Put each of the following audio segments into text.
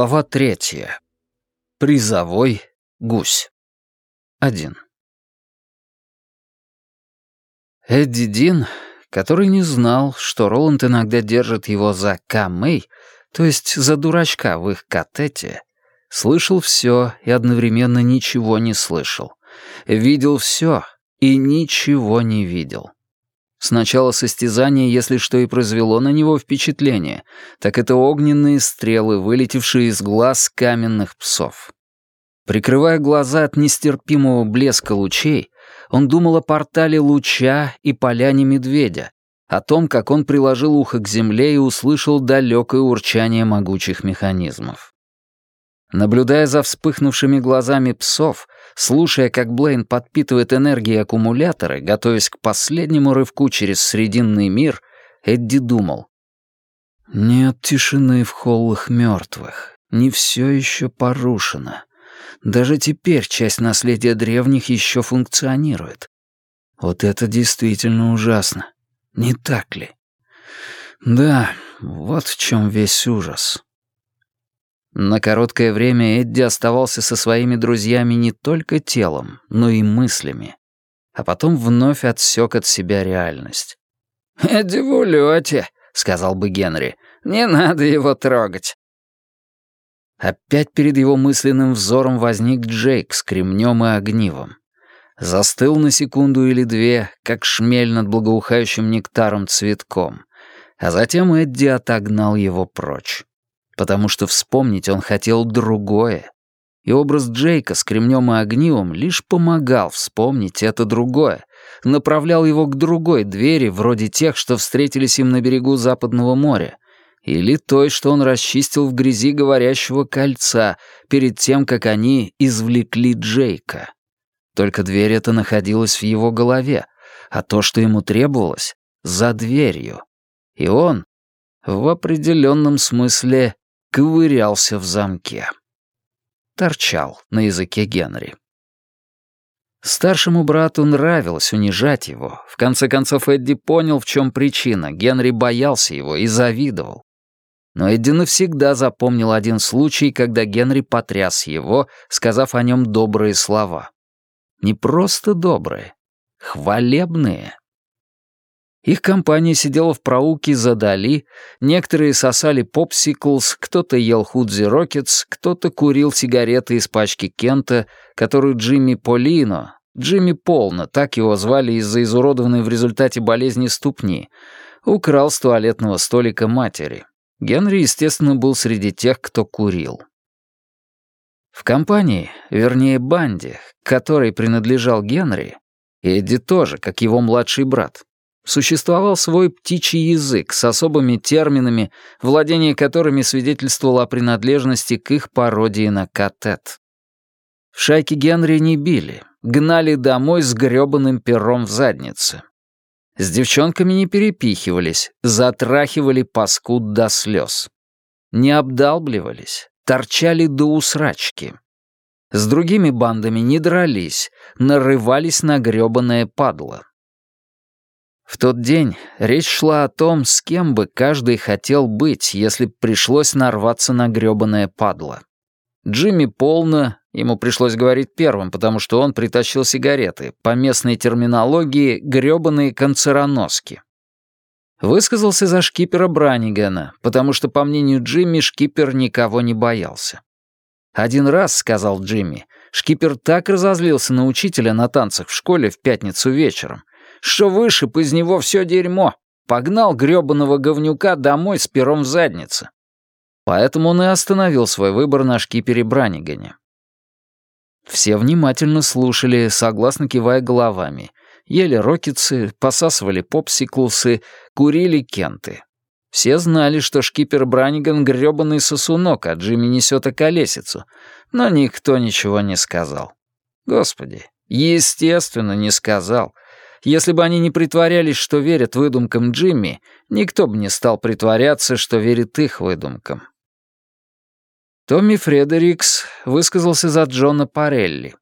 Глава третья. Призовой гусь. Один. Эдди Дин, который не знал, что Роланд иногда держит его за камей, то есть за дурачка в их катете, слышал все и одновременно ничего не слышал. Видел все и ничего не видел. С начала состязания, если что и произвело на него впечатление, так это огненные стрелы, вылетевшие из глаз каменных псов. Прикрывая глаза от нестерпимого блеска лучей, он думал о портале луча и поляне медведя, о том, как он приложил ухо к земле и услышал далекое урчание могучих механизмов. Наблюдая за вспыхнувшими глазами псов, слушая, как Блейн подпитывает энергией аккумуляторы, готовясь к последнему рывку через Срединный мир, Эдди думал. «Нет тишины в холлах мертвых. Не все еще порушено. Даже теперь часть наследия древних еще функционирует. Вот это действительно ужасно. Не так ли? Да, вот в чем весь ужас». На короткое время Эдди оставался со своими друзьями не только телом, но и мыслями. А потом вновь отсек от себя реальность. «Эдди в улете», — сказал бы Генри. «Не надо его трогать». Опять перед его мысленным взором возник Джейк с кремнем и огнивом. Застыл на секунду или две, как шмель над благоухающим нектаром цветком, а затем Эдди отогнал его прочь потому что вспомнить он хотел другое. И образ Джейка с кремнем и огнивом лишь помогал вспомнить это другое, направлял его к другой двери, вроде тех, что встретились им на берегу Западного моря, или той, что он расчистил в грязи говорящего кольца перед тем, как они извлекли Джейка. Только дверь эта находилась в его голове, а то, что ему требовалось, за дверью. И он, в определенном смысле, ковырялся в замке. Торчал на языке Генри. Старшему брату нравилось унижать его. В конце концов, Эдди понял, в чем причина. Генри боялся его и завидовал. Но Эдди навсегда запомнил один случай, когда Генри потряс его, сказав о нем добрые слова. Не просто добрые, хвалебные. Их компания сидела в проулке за Дали, некоторые сосали попсиклс, кто-то ел худзи рокетс, кто-то курил сигареты из пачки Кента, которую Джимми Полино, Джимми Полно, так его звали из-за изуродованной в результате болезни ступни, украл с туалетного столика матери. Генри, естественно, был среди тех, кто курил. В компании, вернее банде, которой принадлежал Генри, Эдди тоже, как его младший брат, Существовал свой птичий язык с особыми терминами, владение которыми свидетельствовало о принадлежности к их пародии на катет. В шайке Генри не били, гнали домой с грёбаным пером в заднице. С девчонками не перепихивались, затрахивали паскуд до слез. Не обдалбливались, торчали до усрачки. С другими бандами не дрались, нарывались на грёбаное падло. В тот день речь шла о том, с кем бы каждый хотел быть, если б пришлось нарваться на грёбаное падло. Джимми полно, ему пришлось говорить первым, потому что он притащил сигареты, по местной терминологии грёбаные канцероноски. Высказался за шкипера Бранигана, потому что, по мнению Джимми, шкипер никого не боялся. «Один раз», — сказал Джимми, — шкипер так разозлился на учителя на танцах в школе в пятницу вечером, что вышиб из него все дерьмо, погнал грёбаного говнюка домой с пером в заднице. Поэтому он и остановил свой выбор на шкипере Бранигане. Все внимательно слушали, согласно кивая головами, ели рокетсы, посасывали попсиклсы, курили кенты. Все знали, что шкипер Браниган — грёбаный сосунок, а Джимми несет околесицу, но никто ничего не сказал. Господи, естественно, не сказал — если бы они не притворялись, что верят выдумкам Джимми, никто бы не стал притворяться, что верит их выдумкам. Томми Фредерикс высказался за Джона Парелли.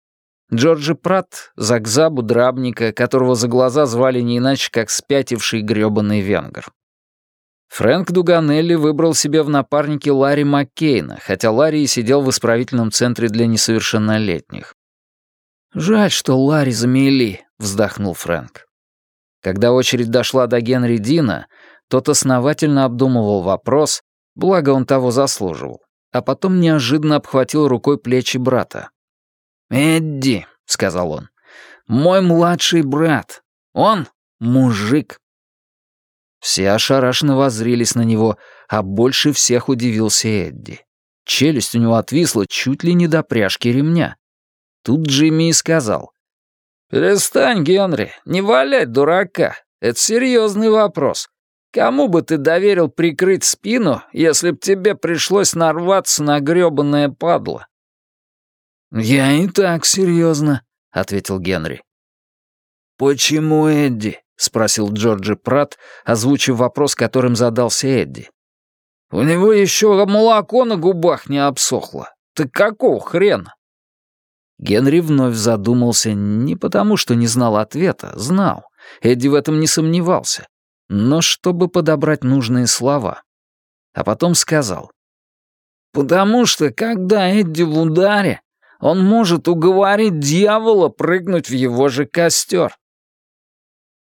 Джорджи Пратт — за Гзабу Драбника, которого за глаза звали не иначе, как спятивший грёбаный венгр. Фрэнк Дуганелли выбрал себе в напарнике Ларри Маккейна, хотя Ларри и сидел в исправительном центре для несовершеннолетних. «Жаль, что Ларри замели», — вздохнул Фрэнк. Когда очередь дошла до Генри Дина, тот основательно обдумывал вопрос, благо он того заслуживал, а потом неожиданно обхватил рукой плечи брата. «Эдди», — сказал он, — «мой младший брат. Он мужик». Все ошарашенно воззрились на него, а больше всех удивился Эдди. Челюсть у него отвисла чуть ли не до пряжки ремня. Тут Джимми и сказал. «Перестань, Генри, не валяй дурака. Это серьезный вопрос. Кому бы ты доверил прикрыть спину, если б тебе пришлось нарваться на грёбаное падло?» «Я и так серьезно», — ответил Генри. «Почему Эдди?» — спросил Джорджи Пратт, озвучив вопрос, которым задался Эдди. «У него еще молоко на губах не обсохло. Ты какого хрена?» Генри вновь задумался не потому, что не знал ответа, знал. Эдди в этом не сомневался. Но чтобы подобрать нужные слова. А потом сказал. «Потому что, когда Эдди в ударе, он может уговорить дьявола прыгнуть в его же костер».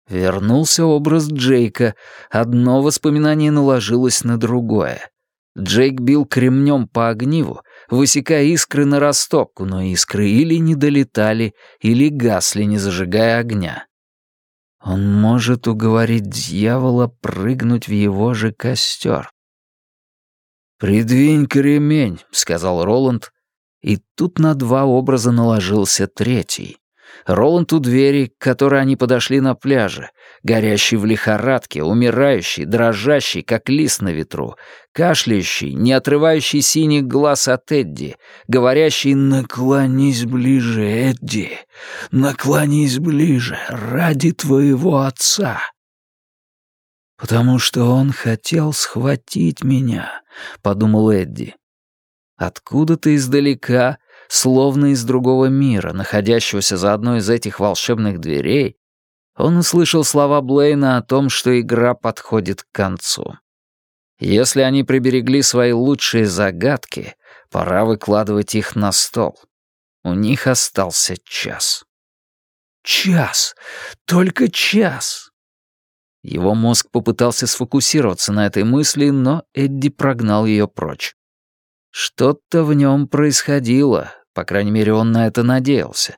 Вернулся образ Джейка. Одно воспоминание наложилось на другое. Джейк бил кремнем по огниву, высекая искры на растопку, но искры или не долетали, или гасли, не зажигая огня. Он может уговорить дьявола прыгнуть в его же костер. «Придвинь кремень», — сказал Роланд, и тут на два образа наложился третий. Роланд у двери, к которой они подошли на пляже, горящий в лихорадке, умирающий, дрожащий, как лист на ветру, кашляющий, не отрывающий синих глаз от Эдди, говорящий «Наклонись ближе, Эдди, наклонись ближе, ради твоего отца». «Потому что он хотел схватить меня», — подумал Эдди. Откуда-то издалека словно из другого мира, находящегося за одной из этих волшебных дверей, он услышал слова Блейна о том, что игра подходит к концу. Если они приберегли свои лучшие загадки, пора выкладывать их на стол. У них остался час. Час! Только час! Его мозг попытался сфокусироваться на этой мысли, но Эдди прогнал ее прочь. Что-то в нем происходило, по крайней мере, он на это надеялся.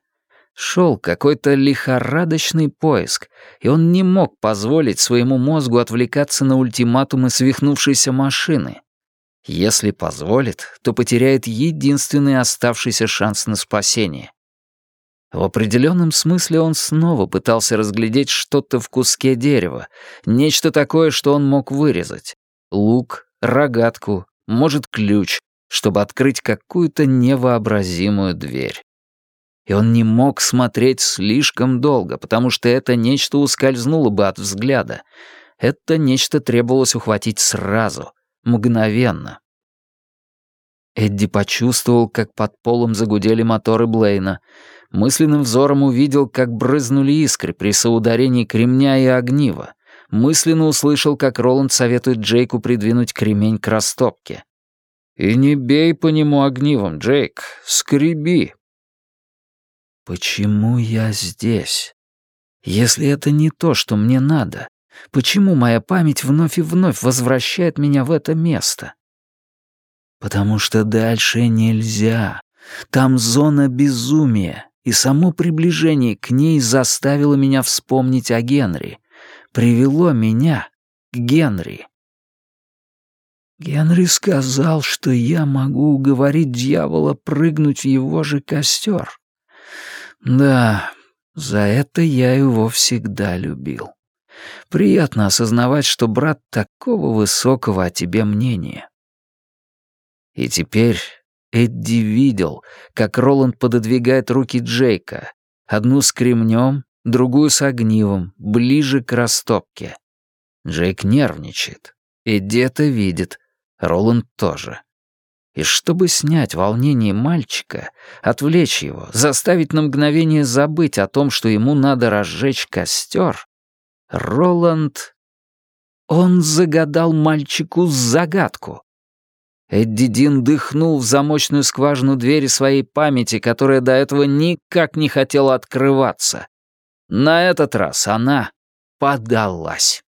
Шел какой-то лихорадочный поиск, и он не мог позволить своему мозгу отвлекаться на ультиматумы свихнувшейся машины. Если позволит, то потеряет единственный оставшийся шанс на спасение. В определенном смысле он снова пытался разглядеть что-то в куске дерева, нечто такое, что он мог вырезать. Лук, рогатку, может, ключ, чтобы открыть какую-то невообразимую дверь. И он не мог смотреть слишком долго, потому что это нечто ускользнуло бы от взгляда. Это нечто требовалось ухватить сразу, мгновенно. Эдди почувствовал, как под полом загудели моторы Блейна. Мысленным взором увидел, как брызнули искры при соударении кремня и огнива. Мысленно услышал, как Роланд советует Джейку придвинуть кремень к растопке. И не бей по нему огнивом, Джейк, скреби. Почему я здесь? Если это не то, что мне надо, почему моя память вновь и вновь возвращает меня в это место? Потому что дальше нельзя. Там зона безумия, и само приближение к ней заставило меня вспомнить о Генри, привело меня к Генри. Генри сказал, что я могу уговорить дьявола прыгнуть в его же костер. Да, за это я его всегда любил. Приятно осознавать, что брат такого высокого о тебе мнения. И теперь Эдди видел, как Роланд пододвигает руки Джейка, одну с кремнем, другую с огнивом, ближе к растопке. Джейк нервничает. Эдди это видит, Роланд тоже. И чтобы снять волнение мальчика, отвлечь его, заставить на мгновение забыть о том, что ему надо разжечь костер, Роланд... Он загадал мальчику загадку. Эдди Дин дыхнул в замочную скважину двери своей памяти, которая до этого никак не хотела открываться. На этот раз она подалась.